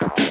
Bye.